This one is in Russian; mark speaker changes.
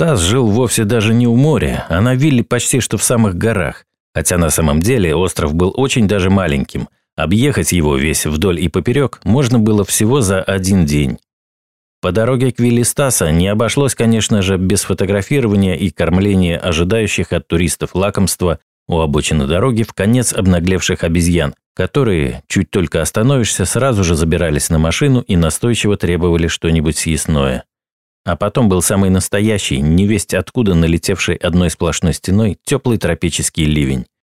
Speaker 1: Стас жил вовсе даже не у моря, а на вилле почти что в самых горах. Хотя на самом деле остров был очень даже маленьким. Объехать его весь вдоль и поперек можно было всего за один день. По дороге к вилле Стаса не обошлось, конечно же, без фотографирования и кормления ожидающих от туристов лакомства у обочины дороги в конец обнаглевших обезьян, которые, чуть только остановишься, сразу же забирались на машину и настойчиво требовали что-нибудь съестное. А потом был самый настоящий, невесть откуда налетевший одной сплошной стеной, теплый тропический ливень.